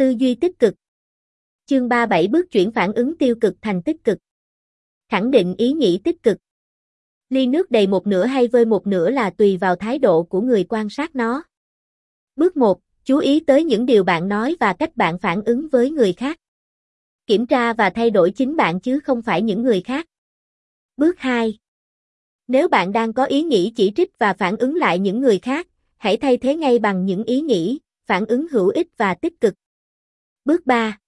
Tư duy tích cực. Chương 37 bước chuyển phản ứng tiêu cực thành tích cực. Khẳng định ý nghĩ tích cực. Ly nước đầy một nửa hay vơi một nửa là tùy vào thái độ của người quan sát nó. Bước 1. Chú ý tới những điều bạn nói và cách bạn phản ứng với người khác. Kiểm tra và thay đổi chính bạn chứ không phải những người khác. Bước 2. Nếu bạn đang có ý nghĩ chỉ trích và phản ứng lại những người khác, hãy thay thế ngay bằng những ý nghĩ, phản ứng hữu ích và tích cực. Bước 3.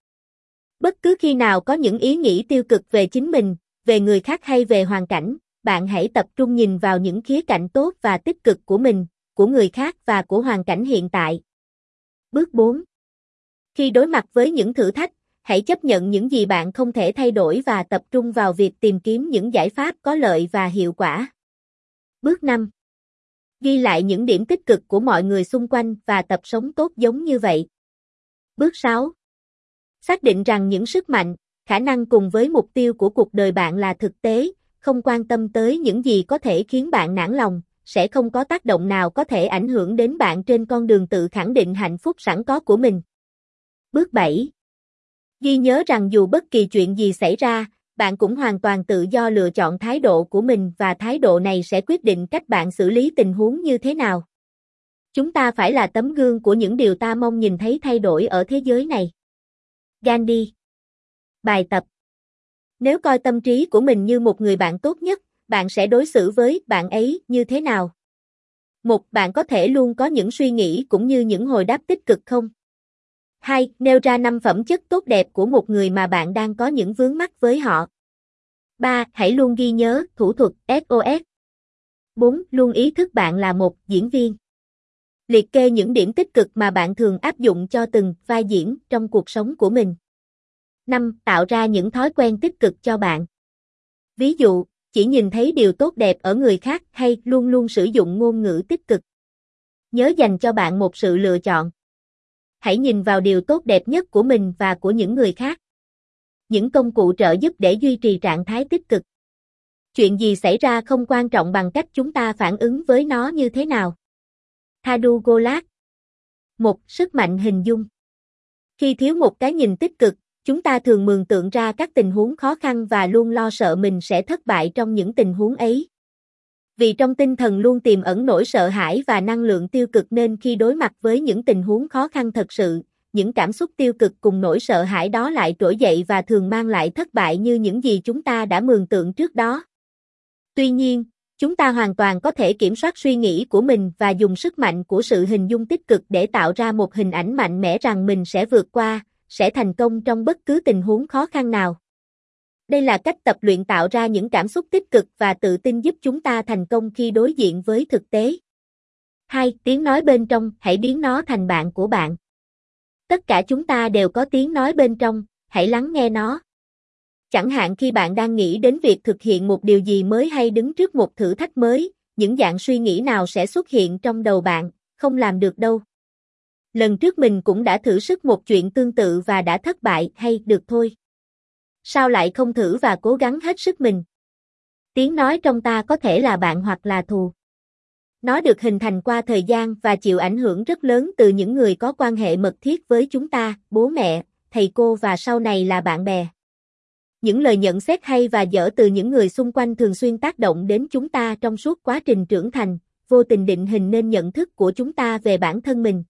Bất cứ khi nào có những ý nghĩ tiêu cực về chính mình, về người khác hay về hoàn cảnh, bạn hãy tập trung nhìn vào những khía cạnh tốt và tích cực của mình, của người khác và của hoàn cảnh hiện tại. Bước 4. Khi đối mặt với những thử thách, hãy chấp nhận những gì bạn không thể thay đổi và tập trung vào việc tìm kiếm những giải pháp có lợi và hiệu quả. Bước 5. Ghi lại những điểm tích cực của mọi người xung quanh và tập sống tốt giống như vậy. Bước 6. Xác định rằng những sức mạnh, khả năng cùng với mục tiêu của cuộc đời bạn là thực tế, không quan tâm tới những gì có thể khiến bạn nản lòng, sẽ không có tác động nào có thể ảnh hưởng đến bạn trên con đường tự khẳng định hạnh phúc sẵn có của mình. Bước 7. Ghi nhớ rằng dù bất kỳ chuyện gì xảy ra, bạn cũng hoàn toàn tự do lựa chọn thái độ của mình và thái độ này sẽ quyết định cách bạn xử lý tình huống như thế nào. Chúng ta phải là tấm gương của những điều ta mong nhìn thấy thay đổi ở thế giới này. Gandhi Bài tập Nếu coi tâm trí của mình như một người bạn tốt nhất, bạn sẽ đối xử với bạn ấy như thế nào? Một, bạn có thể luôn có những suy nghĩ cũng như những hồi đáp tích cực không? 2. Nêu ra 5 phẩm chất tốt đẹp của một người mà bạn đang có những vướng mắc với họ. 3. Hãy luôn ghi nhớ thủ thuật SOS. 4. Luôn ý thức bạn là một diễn viên. Liệt kê những điểm tích cực mà bạn thường áp dụng cho từng vai diễn trong cuộc sống của mình. 5. Tạo ra những thói quen tích cực cho bạn. Ví dụ, chỉ nhìn thấy điều tốt đẹp ở người khác hay luôn luôn sử dụng ngôn ngữ tích cực. Nhớ dành cho bạn một sự lựa chọn. Hãy nhìn vào điều tốt đẹp nhất của mình và của những người khác. Những công cụ trợ giúp để duy trì trạng thái tích cực. Chuyện gì xảy ra không quan trọng bằng cách chúng ta phản ứng với nó như thế nào. Thadu Golat một Sức mạnh hình dung Khi thiếu một cái nhìn tích cực, chúng ta thường mường tượng ra các tình huống khó khăn và luôn lo sợ mình sẽ thất bại trong những tình huống ấy. Vì trong tinh thần luôn tiềm ẩn nỗi sợ hãi và năng lượng tiêu cực nên khi đối mặt với những tình huống khó khăn thật sự, những cảm xúc tiêu cực cùng nỗi sợ hãi đó lại trỗi dậy và thường mang lại thất bại như những gì chúng ta đã mường tượng trước đó. Tuy nhiên, chúng ta hoàn toàn có thể kiểm soát suy nghĩ của mình và dùng sức mạnh của sự hình dung tích cực để tạo ra một hình ảnh mạnh mẽ rằng mình sẽ vượt qua, sẽ thành công trong bất cứ tình huống khó khăn nào. Đây là cách tập luyện tạo ra những cảm xúc tích cực và tự tin giúp chúng ta thành công khi đối diện với thực tế. 2. Tiếng nói bên trong, hãy biến nó thành bạn của bạn. Tất cả chúng ta đều có tiếng nói bên trong, hãy lắng nghe nó. Chẳng hạn khi bạn đang nghĩ đến việc thực hiện một điều gì mới hay đứng trước một thử thách mới, những dạng suy nghĩ nào sẽ xuất hiện trong đầu bạn, không làm được đâu. Lần trước mình cũng đã thử sức một chuyện tương tự và đã thất bại hay được thôi. Sao lại không thử và cố gắng hết sức mình? Tiếng nói trong ta có thể là bạn hoặc là thù. Nó được hình thành qua thời gian và chịu ảnh hưởng rất lớn từ những người có quan hệ mật thiết với chúng ta, bố mẹ, thầy cô và sau này là bạn bè. Những lời nhận xét hay và dở từ những người xung quanh thường xuyên tác động đến chúng ta trong suốt quá trình trưởng thành, vô tình định hình nên nhận thức của chúng ta về bản thân mình.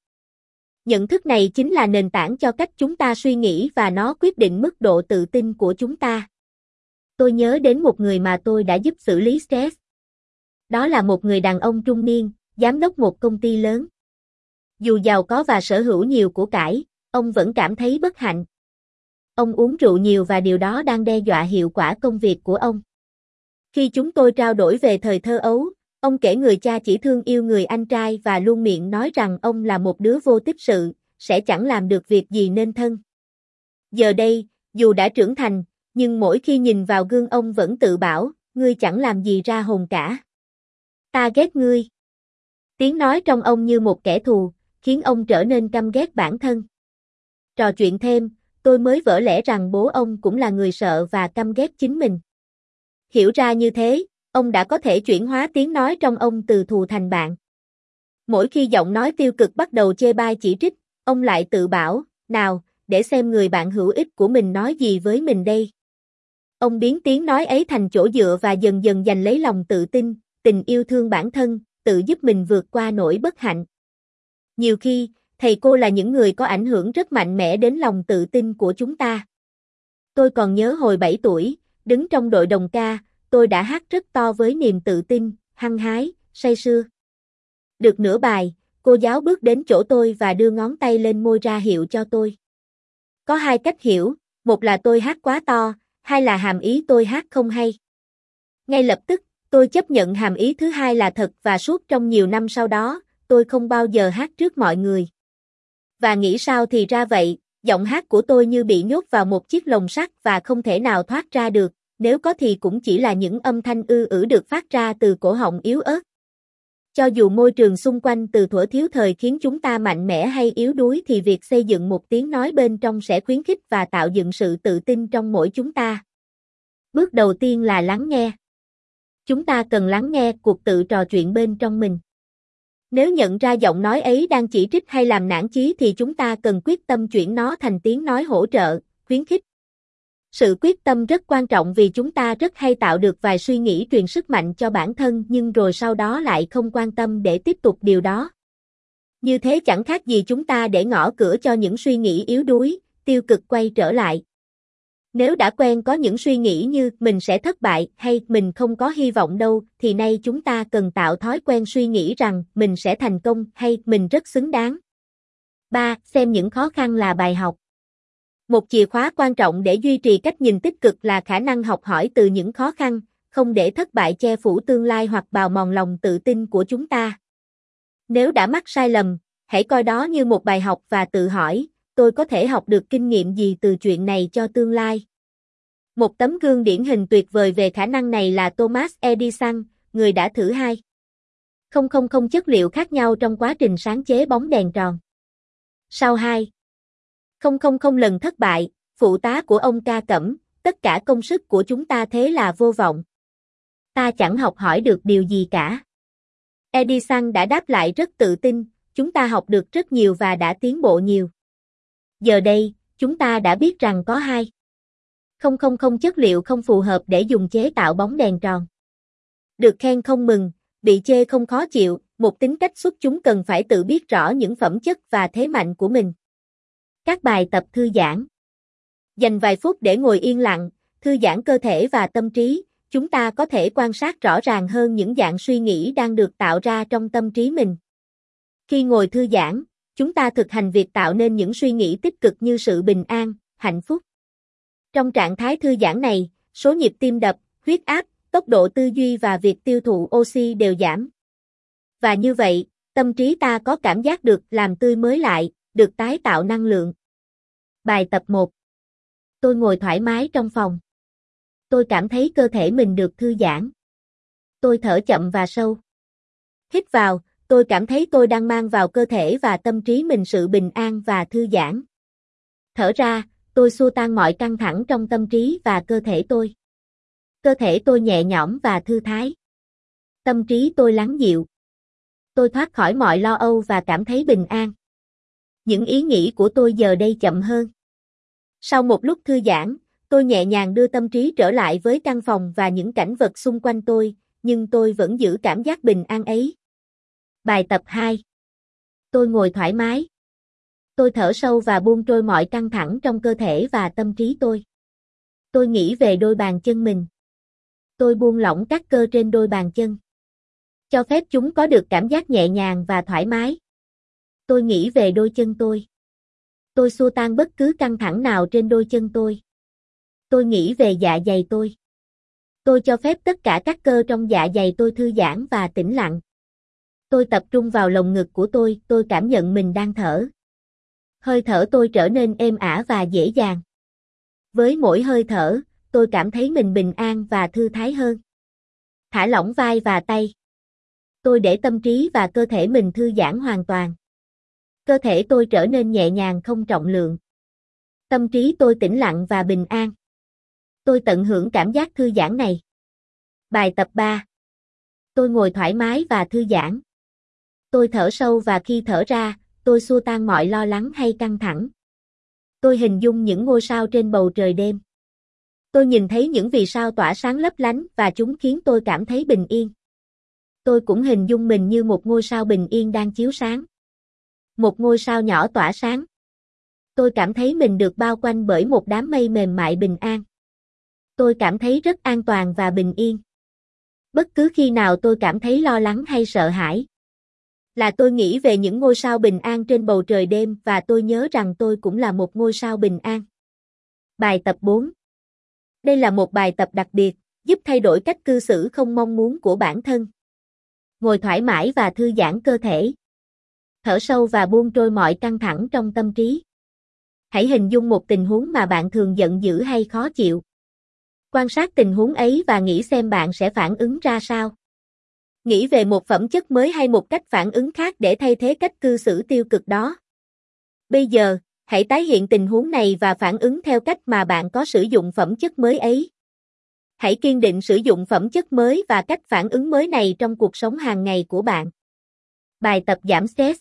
Nhận thức này chính là nền tảng cho cách chúng ta suy nghĩ và nó quyết định mức độ tự tin của chúng ta. Tôi nhớ đến một người mà tôi đã giúp xử lý stress. Đó là một người đàn ông trung niên, giám đốc một công ty lớn. Dù giàu có và sở hữu nhiều của cải, ông vẫn cảm thấy bất hạnh. Ông uống rượu nhiều và điều đó đang đe dọa hiệu quả công việc của ông. Khi chúng tôi trao đổi về thời thơ ấu, ông kể người cha chỉ thương yêu người anh trai và luôn miệng nói rằng ông là một đứa vô tích sự, sẽ chẳng làm được việc gì nên thân. Giờ đây, dù đã trưởng thành, nhưng mỗi khi nhìn vào gương ông vẫn tự bảo, ngươi chẳng làm gì ra hồn cả. Ta ghét ngươi. Tiếng nói trong ông như một kẻ thù, khiến ông trở nên căm ghét bản thân. Trò chuyện thêm, tôi mới vỡ lẽ rằng bố ông cũng là người sợ và căm ghét chính mình. Hiểu ra như thế, ông đã có thể chuyển hóa tiếng nói trong ông từ thù thành bạn. Mỗi khi giọng nói tiêu cực bắt đầu chê bai chỉ trích, ông lại tự bảo, nào, để xem người bạn hữu ích của mình nói gì với mình đây. Ông biến tiếng nói ấy thành chỗ dựa và dần dần giành lấy lòng tự tin, tình yêu thương bản thân, tự giúp mình vượt qua nỗi bất hạnh. Nhiều khi, thầy cô là những người có ảnh hưởng rất mạnh mẽ đến lòng tự tin của chúng ta. Tôi còn nhớ hồi 7 tuổi, đứng trong đội đồng ca, tôi đã hát rất to với niềm tự tin, hăng hái, say sưa. Được nửa bài, cô giáo bước đến chỗ tôi và đưa ngón tay lên môi ra hiệu cho tôi. Có hai cách hiểu, một là tôi hát quá to, hai là hàm ý tôi hát không hay. Ngay lập tức, tôi chấp nhận hàm ý thứ hai là thật và suốt trong nhiều năm sau đó, tôi không bao giờ hát trước mọi người. Và nghĩ sao thì ra vậy, giọng hát của tôi như bị nhốt vào một chiếc lồng sắt và không thể nào thoát ra được, nếu có thì cũng chỉ là những âm thanh ư ử được phát ra từ cổ họng yếu ớt. Cho dù môi trường xung quanh từ thuở thiếu thời khiến chúng ta mạnh mẽ hay yếu đuối thì việc xây dựng một tiếng nói bên trong sẽ khuyến khích và tạo dựng sự tự tin trong mỗi chúng ta. Bước đầu tiên là lắng nghe. Chúng ta cần lắng nghe cuộc tự trò chuyện bên trong mình. Nếu nhận ra giọng nói ấy đang chỉ trích hay làm nản chí thì chúng ta cần quyết tâm chuyển nó thành tiếng nói hỗ trợ, khuyến khích. Sự quyết tâm rất quan trọng vì chúng ta rất hay tạo được vài suy nghĩ truyền sức mạnh cho bản thân nhưng rồi sau đó lại không quan tâm để tiếp tục điều đó. Như thế chẳng khác gì chúng ta để ngõ cửa cho những suy nghĩ yếu đuối, tiêu cực quay trở lại. Nếu đã quen có những suy nghĩ như mình sẽ thất bại hay mình không có hy vọng đâu, thì nay chúng ta cần tạo thói quen suy nghĩ rằng mình sẽ thành công hay mình rất xứng đáng. 3. Xem những khó khăn là bài học. Một chìa khóa quan trọng để duy trì cách nhìn tích cực là khả năng học hỏi từ những khó khăn, không để thất bại che phủ tương lai hoặc bào mòn lòng tự tin của chúng ta. Nếu đã mắc sai lầm, hãy coi đó như một bài học và tự hỏi, tôi có thể học được kinh nghiệm gì từ chuyện này cho tương lai. Một tấm gương điển hình tuyệt vời về khả năng này là Thomas Edison, người đã thử hai. Không không không chất liệu khác nhau trong quá trình sáng chế bóng đèn tròn. Sau hai. Không không không lần thất bại, phụ tá của ông ca cẩm, tất cả công sức của chúng ta thế là vô vọng. Ta chẳng học hỏi được điều gì cả. Edison đã đáp lại rất tự tin, chúng ta học được rất nhiều và đã tiến bộ nhiều. Giờ đây, chúng ta đã biết rằng có hai. Không không không chất liệu không phù hợp để dùng chế tạo bóng đèn tròn. Được khen không mừng, bị chê không khó chịu, một tính cách xuất chúng cần phải tự biết rõ những phẩm chất và thế mạnh của mình. Các bài tập thư giãn. Dành vài phút để ngồi yên lặng, thư giãn cơ thể và tâm trí, chúng ta có thể quan sát rõ ràng hơn những dạng suy nghĩ đang được tạo ra trong tâm trí mình. Khi ngồi thư giãn, chúng ta thực hành việc tạo nên những suy nghĩ tích cực như sự bình an, hạnh phúc. Trong trạng thái thư giãn này, số nhịp tim đập, huyết áp, tốc độ tư duy và việc tiêu thụ oxy đều giảm. Và như vậy, tâm trí ta có cảm giác được làm tươi mới lại, được tái tạo năng lượng. Bài tập 1 Tôi ngồi thoải mái trong phòng. Tôi cảm thấy cơ thể mình được thư giãn. Tôi thở chậm và sâu. Hít vào, tôi cảm thấy tôi đang mang vào cơ thể và tâm trí mình sự bình an và thư giãn. Thở ra, tôi xua tan mọi căng thẳng trong tâm trí và cơ thể tôi. Cơ thể tôi nhẹ nhõm và thư thái. Tâm trí tôi lắng dịu. Tôi thoát khỏi mọi lo âu và cảm thấy bình an. Những ý nghĩ của tôi giờ đây chậm hơn. Sau một lúc thư giãn, tôi nhẹ nhàng đưa tâm trí trở lại với căn phòng và những cảnh vật xung quanh tôi, nhưng tôi vẫn giữ cảm giác bình an ấy. Bài tập 2 Tôi ngồi thoải mái. Tôi thở sâu và buông trôi mọi căng thẳng trong cơ thể và tâm trí tôi. Tôi nghĩ về đôi bàn chân mình. Tôi buông lỏng các cơ trên đôi bàn chân. Cho phép chúng có được cảm giác nhẹ nhàng và thoải mái. Tôi nghĩ về đôi chân tôi. Tôi xua tan bất cứ căng thẳng nào trên đôi chân tôi. Tôi nghĩ về dạ dày tôi. Tôi cho phép tất cả các cơ trong dạ dày tôi thư giãn và tĩnh lặng. Tôi tập trung vào lồng ngực của tôi, tôi cảm nhận mình đang thở. Hơi thở tôi trở nên êm ả và dễ dàng. Với mỗi hơi thở, tôi cảm thấy mình bình an và thư thái hơn. Thả lỏng vai và tay. Tôi để tâm trí và cơ thể mình thư giãn hoàn toàn. Cơ thể tôi trở nên nhẹ nhàng không trọng lượng. Tâm trí tôi tĩnh lặng và bình an. Tôi tận hưởng cảm giác thư giãn này. Bài tập 3. Tôi ngồi thoải mái và thư giãn. Tôi thở sâu và khi thở ra, tôi xua tan mọi lo lắng hay căng thẳng. Tôi hình dung những ngôi sao trên bầu trời đêm. Tôi nhìn thấy những vì sao tỏa sáng lấp lánh và chúng khiến tôi cảm thấy bình yên. Tôi cũng hình dung mình như một ngôi sao bình yên đang chiếu sáng. Một ngôi sao nhỏ tỏa sáng. Tôi cảm thấy mình được bao quanh bởi một đám mây mềm mại bình an. Tôi cảm thấy rất an toàn và bình yên. Bất cứ khi nào tôi cảm thấy lo lắng hay sợ hãi, là tôi nghĩ về những ngôi sao bình an trên bầu trời đêm và tôi nhớ rằng tôi cũng là một ngôi sao bình an. Bài tập 4 Đây là một bài tập đặc biệt, giúp thay đổi cách cư xử không mong muốn của bản thân. Ngồi thoải mái và thư giãn cơ thể. Thở sâu và buông trôi mọi căng thẳng trong tâm trí. Hãy hình dung một tình huống mà bạn thường giận dữ hay khó chịu. Quan sát tình huống ấy và nghĩ xem bạn sẽ phản ứng ra sao. Nghĩ về một phẩm chất mới hay một cách phản ứng khác để thay thế cách cư xử tiêu cực đó. Bây giờ, hãy tái hiện tình huống này và phản ứng theo cách mà bạn có sử dụng phẩm chất mới ấy. Hãy kiên định sử dụng phẩm chất mới và cách phản ứng mới này trong cuộc sống hàng ngày của bạn. Bài tập giảm stress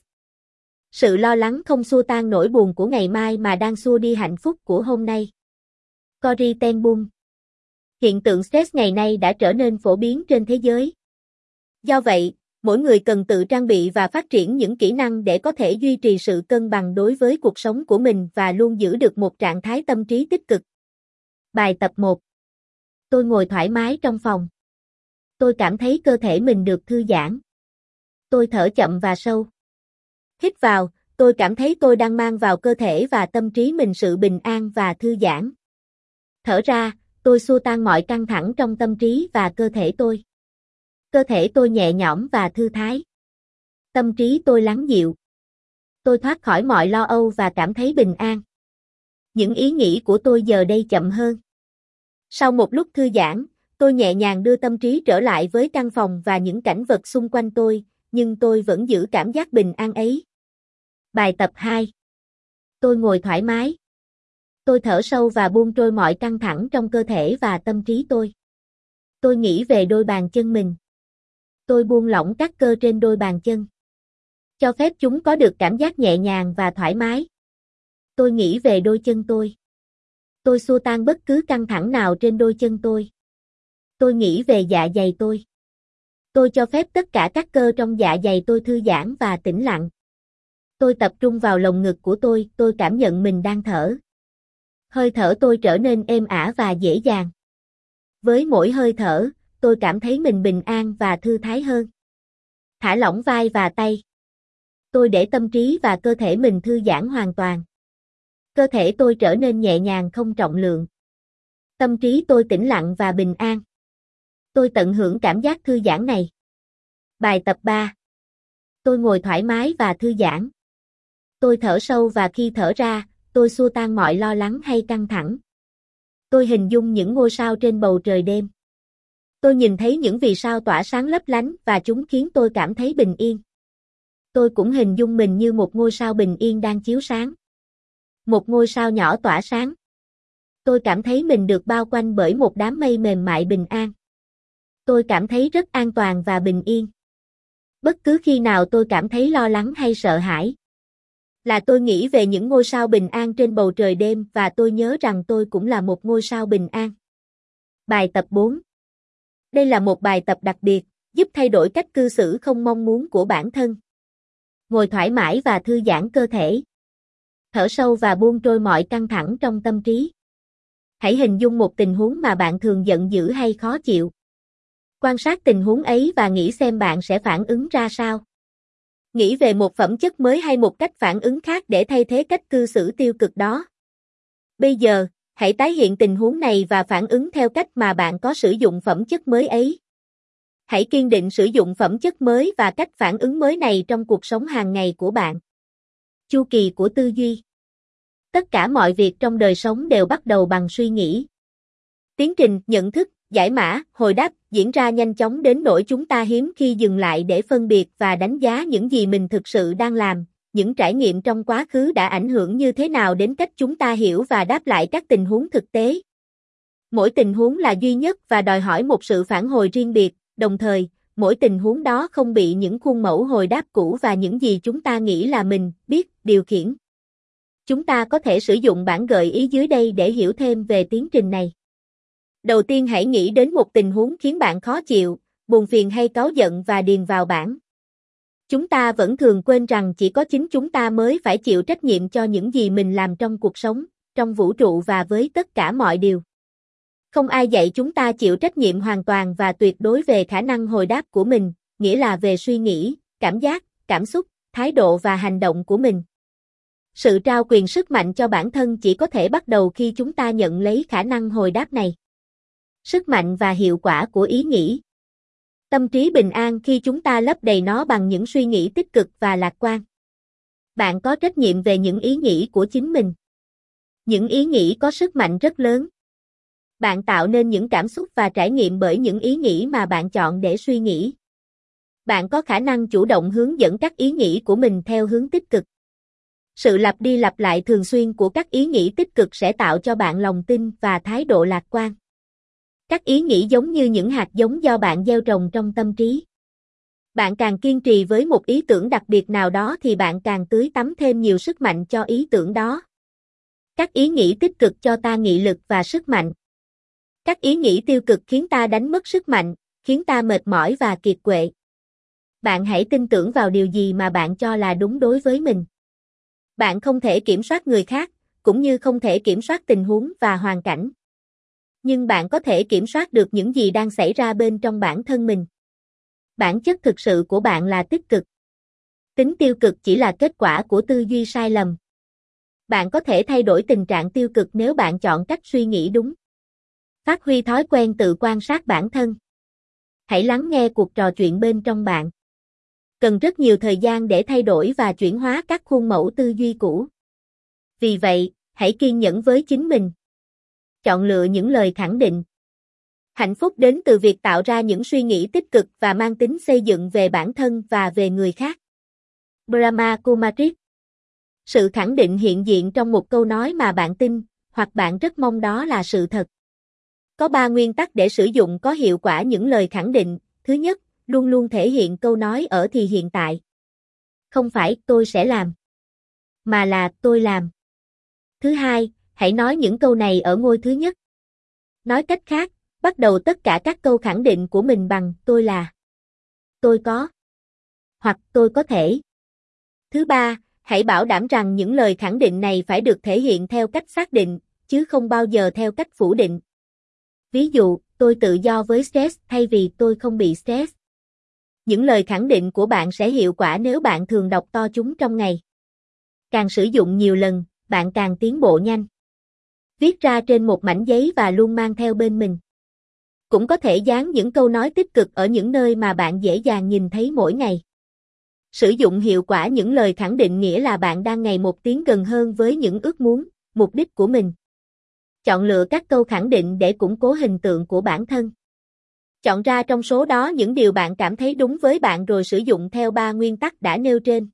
Sự lo lắng không xua tan nỗi buồn của ngày mai mà đang xua đi hạnh phúc của hôm nay. Cory Ten Boom Hiện tượng stress ngày nay đã trở nên phổ biến trên thế giới. Do vậy, mỗi người cần tự trang bị và phát triển những kỹ năng để có thể duy trì sự cân bằng đối với cuộc sống của mình và luôn giữ được một trạng thái tâm trí tích cực. Bài tập 1 Tôi ngồi thoải mái trong phòng. Tôi cảm thấy cơ thể mình được thư giãn. Tôi thở chậm và sâu. Hít vào, tôi cảm thấy tôi đang mang vào cơ thể và tâm trí mình sự bình an và thư giãn. Thở ra, tôi xua tan mọi căng thẳng trong tâm trí và cơ thể tôi. Cơ thể tôi nhẹ nhõm và thư thái. Tâm trí tôi lắng dịu. Tôi thoát khỏi mọi lo âu và cảm thấy bình an. Những ý nghĩ của tôi giờ đây chậm hơn. Sau một lúc thư giãn, tôi nhẹ nhàng đưa tâm trí trở lại với căn phòng và những cảnh vật xung quanh tôi, nhưng tôi vẫn giữ cảm giác bình an ấy. Bài tập 2 Tôi ngồi thoải mái. Tôi thở sâu và buông trôi mọi căng thẳng trong cơ thể và tâm trí tôi. Tôi nghĩ về đôi bàn chân mình. Tôi buông lỏng các cơ trên đôi bàn chân. Cho phép chúng có được cảm giác nhẹ nhàng và thoải mái. Tôi nghĩ về đôi chân tôi. Tôi xua tan bất cứ căng thẳng nào trên đôi chân tôi. Tôi nghĩ về dạ dày tôi. Tôi cho phép tất cả các cơ trong dạ dày tôi thư giãn và tĩnh lặng. Tôi tập trung vào lồng ngực của tôi, tôi cảm nhận mình đang thở. Hơi thở tôi trở nên êm ả và dễ dàng. Với mỗi hơi thở, tôi cảm thấy mình bình an và thư thái hơn. Thả lỏng vai và tay. Tôi để tâm trí và cơ thể mình thư giãn hoàn toàn. Cơ thể tôi trở nên nhẹ nhàng không trọng lượng. Tâm trí tôi tĩnh lặng và bình an. Tôi tận hưởng cảm giác thư giãn này. Bài tập 3. Tôi ngồi thoải mái và thư giãn. Tôi thở sâu và khi thở ra, tôi xua tan mọi lo lắng hay căng thẳng. Tôi hình dung những ngôi sao trên bầu trời đêm. Tôi nhìn thấy những vì sao tỏa sáng lấp lánh và chúng khiến tôi cảm thấy bình yên. Tôi cũng hình dung mình như một ngôi sao bình yên đang chiếu sáng. Một ngôi sao nhỏ tỏa sáng. Tôi cảm thấy mình được bao quanh bởi một đám mây mềm mại bình an. Tôi cảm thấy rất an toàn và bình yên. Bất cứ khi nào tôi cảm thấy lo lắng hay sợ hãi, là tôi nghĩ về những ngôi sao bình an trên bầu trời đêm và tôi nhớ rằng tôi cũng là một ngôi sao bình an. Bài tập 4 đây là một bài tập đặc biệt, giúp thay đổi cách cư xử không mong muốn của bản thân. Ngồi thoải mái và thư giãn cơ thể. Thở sâu và buông trôi mọi căng thẳng trong tâm trí. Hãy hình dung một tình huống mà bạn thường giận dữ hay khó chịu. Quan sát tình huống ấy và nghĩ xem bạn sẽ phản ứng ra sao. Nghĩ về một phẩm chất mới hay một cách phản ứng khác để thay thế cách cư xử tiêu cực đó. Bây giờ, hãy tái hiện tình huống này và phản ứng theo cách mà bạn có sử dụng phẩm chất mới ấy. Hãy kiên định sử dụng phẩm chất mới và cách phản ứng mới này trong cuộc sống hàng ngày của bạn. Chu kỳ của tư duy Tất cả mọi việc trong đời sống đều bắt đầu bằng suy nghĩ. Tiến trình nhận thức, giải mã, hồi đáp diễn ra nhanh chóng đến nỗi chúng ta hiếm khi dừng lại để phân biệt và đánh giá những gì mình thực sự đang làm, những trải nghiệm trong quá khứ đã ảnh hưởng như thế nào đến cách chúng ta hiểu và đáp lại các tình huống thực tế. Mỗi tình huống là duy nhất và đòi hỏi một sự phản hồi riêng biệt, đồng thời, mỗi tình huống đó không bị những khuôn mẫu hồi đáp cũ và những gì chúng ta nghĩ là mình biết điều khiển. Chúng ta có thể sử dụng bản gợi ý dưới đây để hiểu thêm về tiến trình này. Đầu tiên hãy nghĩ đến một tình huống khiến bạn khó chịu, buồn phiền hay cáu giận và điền vào bảng. Chúng ta vẫn thường quên rằng chỉ có chính chúng ta mới phải chịu trách nhiệm cho những gì mình làm trong cuộc sống, trong vũ trụ và với tất cả mọi điều. Không ai dạy chúng ta chịu trách nhiệm hoàn toàn và tuyệt đối về khả năng hồi đáp của mình, nghĩa là về suy nghĩ, cảm giác, cảm xúc, thái độ và hành động của mình. Sự trao quyền sức mạnh cho bản thân chỉ có thể bắt đầu khi chúng ta nhận lấy khả năng hồi đáp này. Sức mạnh và hiệu quả của ý nghĩ Tâm trí bình an khi chúng ta lấp đầy nó bằng những suy nghĩ tích cực và lạc quan. Bạn có trách nhiệm về những ý nghĩ của chính mình. Những ý nghĩ có sức mạnh rất lớn. Bạn tạo nên những cảm xúc và trải nghiệm bởi những ý nghĩ mà bạn chọn để suy nghĩ. Bạn có khả năng chủ động hướng dẫn các ý nghĩ của mình theo hướng tích cực. Sự lặp đi lặp lại thường xuyên của các ý nghĩ tích cực sẽ tạo cho bạn lòng tin và thái độ lạc quan. Các ý nghĩ giống như những hạt giống do bạn gieo trồng trong tâm trí. Bạn càng kiên trì với một ý tưởng đặc biệt nào đó thì bạn càng tưới tắm thêm nhiều sức mạnh cho ý tưởng đó. Các ý nghĩ tích cực cho ta nghị lực và sức mạnh. Các ý nghĩ tiêu cực khiến ta đánh mất sức mạnh, khiến ta mệt mỏi và kiệt quệ. Bạn hãy tin tưởng vào điều gì mà bạn cho là đúng đối với mình. Bạn không thể kiểm soát người khác, cũng như không thể kiểm soát tình huống và hoàn cảnh. Nhưng bạn có thể kiểm soát được những gì đang xảy ra bên trong bản thân mình. Bản chất thực sự của bạn là tích cực. Tính tiêu cực chỉ là kết quả của tư duy sai lầm. Bạn có thể thay đổi tình trạng tiêu cực nếu bạn chọn cách suy nghĩ đúng. Phát huy thói quen tự quan sát bản thân. Hãy lắng nghe cuộc trò chuyện bên trong bạn. Cần rất nhiều thời gian để thay đổi và chuyển hóa các khuôn mẫu tư duy cũ. Vì vậy, hãy kiên nhẫn với chính mình. Chọn lựa những lời khẳng định. Hạnh phúc đến từ việc tạo ra những suy nghĩ tích cực và mang tính xây dựng về bản thân và về người khác. Brahma Kumaris Sự khẳng định hiện diện trong một câu nói mà bạn tin, hoặc bạn rất mong đó là sự thật. Có ba nguyên tắc để sử dụng có hiệu quả những lời khẳng định. Thứ nhất, luôn luôn thể hiện câu nói ở thì hiện tại. Không phải tôi sẽ làm, mà là tôi làm. Thứ hai, hãy nói những câu này ở ngôi thứ nhất. Nói cách khác, bắt đầu tất cả các câu khẳng định của mình bằng tôi là, tôi có, hoặc tôi có thể. Thứ ba, hãy bảo đảm rằng những lời khẳng định này phải được thể hiện theo cách xác định, chứ không bao giờ theo cách phủ định. Ví dụ, tôi tự do với stress thay vì tôi không bị stress. Những lời khẳng định của bạn sẽ hiệu quả nếu bạn thường đọc to chúng trong ngày. Càng sử dụng nhiều lần, bạn càng tiến bộ nhanh. Viết ra trên một mảnh giấy và luôn mang theo bên mình. Cũng có thể dán những câu nói tích cực ở những nơi mà bạn dễ dàng nhìn thấy mỗi ngày. Sử dụng hiệu quả những lời khẳng định nghĩa là bạn đang ngày một tiến gần hơn với những ước muốn, mục đích của mình. Chọn lựa các câu khẳng định để củng cố hình tượng của bản thân. Chọn ra trong số đó những điều bạn cảm thấy đúng với bạn rồi sử dụng theo ba nguyên tắc đã nêu trên.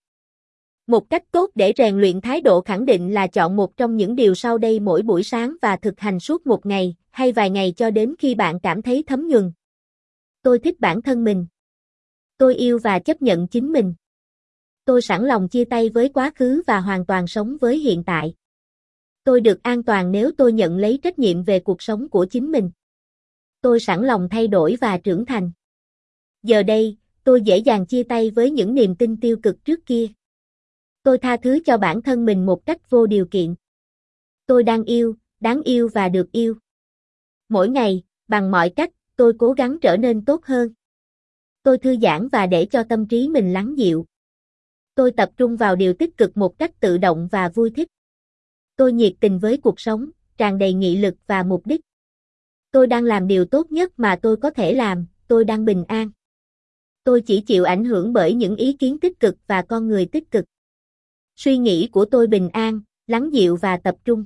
Một cách tốt để rèn luyện thái độ khẳng định là chọn một trong những điều sau đây mỗi buổi sáng và thực hành suốt một ngày, hay vài ngày cho đến khi bạn cảm thấy thấm nhuần. Tôi thích bản thân mình. Tôi yêu và chấp nhận chính mình. Tôi sẵn lòng chia tay với quá khứ và hoàn toàn sống với hiện tại. Tôi được an toàn nếu tôi nhận lấy trách nhiệm về cuộc sống của chính mình tôi sẵn lòng thay đổi và trưởng thành. Giờ đây, tôi dễ dàng chia tay với những niềm tin tiêu cực trước kia. Tôi tha thứ cho bản thân mình một cách vô điều kiện. Tôi đang yêu, đáng yêu và được yêu. Mỗi ngày, bằng mọi cách, tôi cố gắng trở nên tốt hơn. Tôi thư giãn và để cho tâm trí mình lắng dịu. Tôi tập trung vào điều tích cực một cách tự động và vui thích. Tôi nhiệt tình với cuộc sống, tràn đầy nghị lực và mục đích. Tôi đang làm điều tốt nhất mà tôi có thể làm, tôi đang bình an. Tôi chỉ chịu ảnh hưởng bởi những ý kiến tích cực và con người tích cực. Suy nghĩ của tôi bình an, lắng dịu và tập trung.